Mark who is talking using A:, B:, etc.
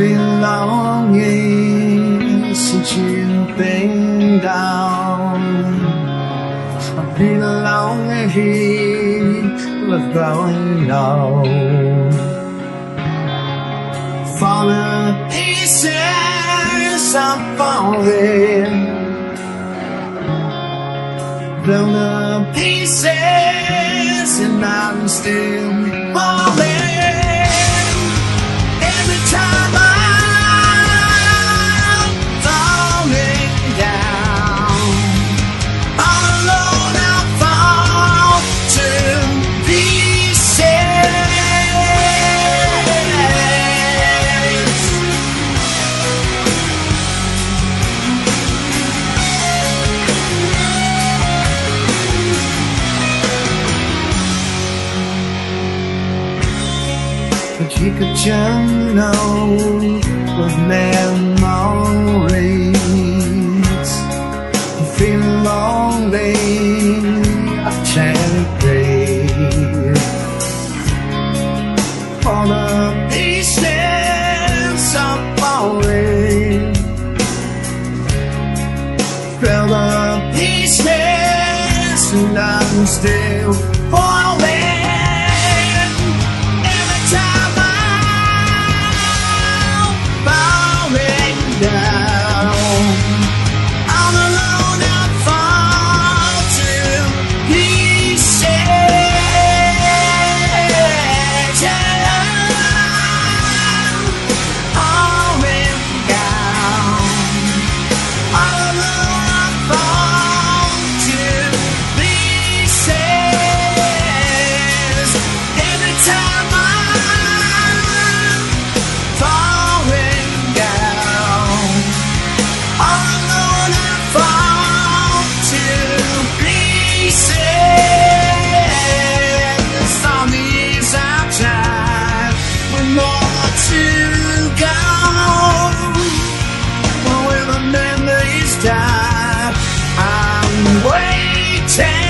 A: been longing since you've been down. I've been longing for going on. Falling pieces, I'm falling. Blown the pieces, and I'm still. cappuccino of memories. I feel lonely, I can't breathe. All the pieces are falling. Fell the pieces and I'm still. time.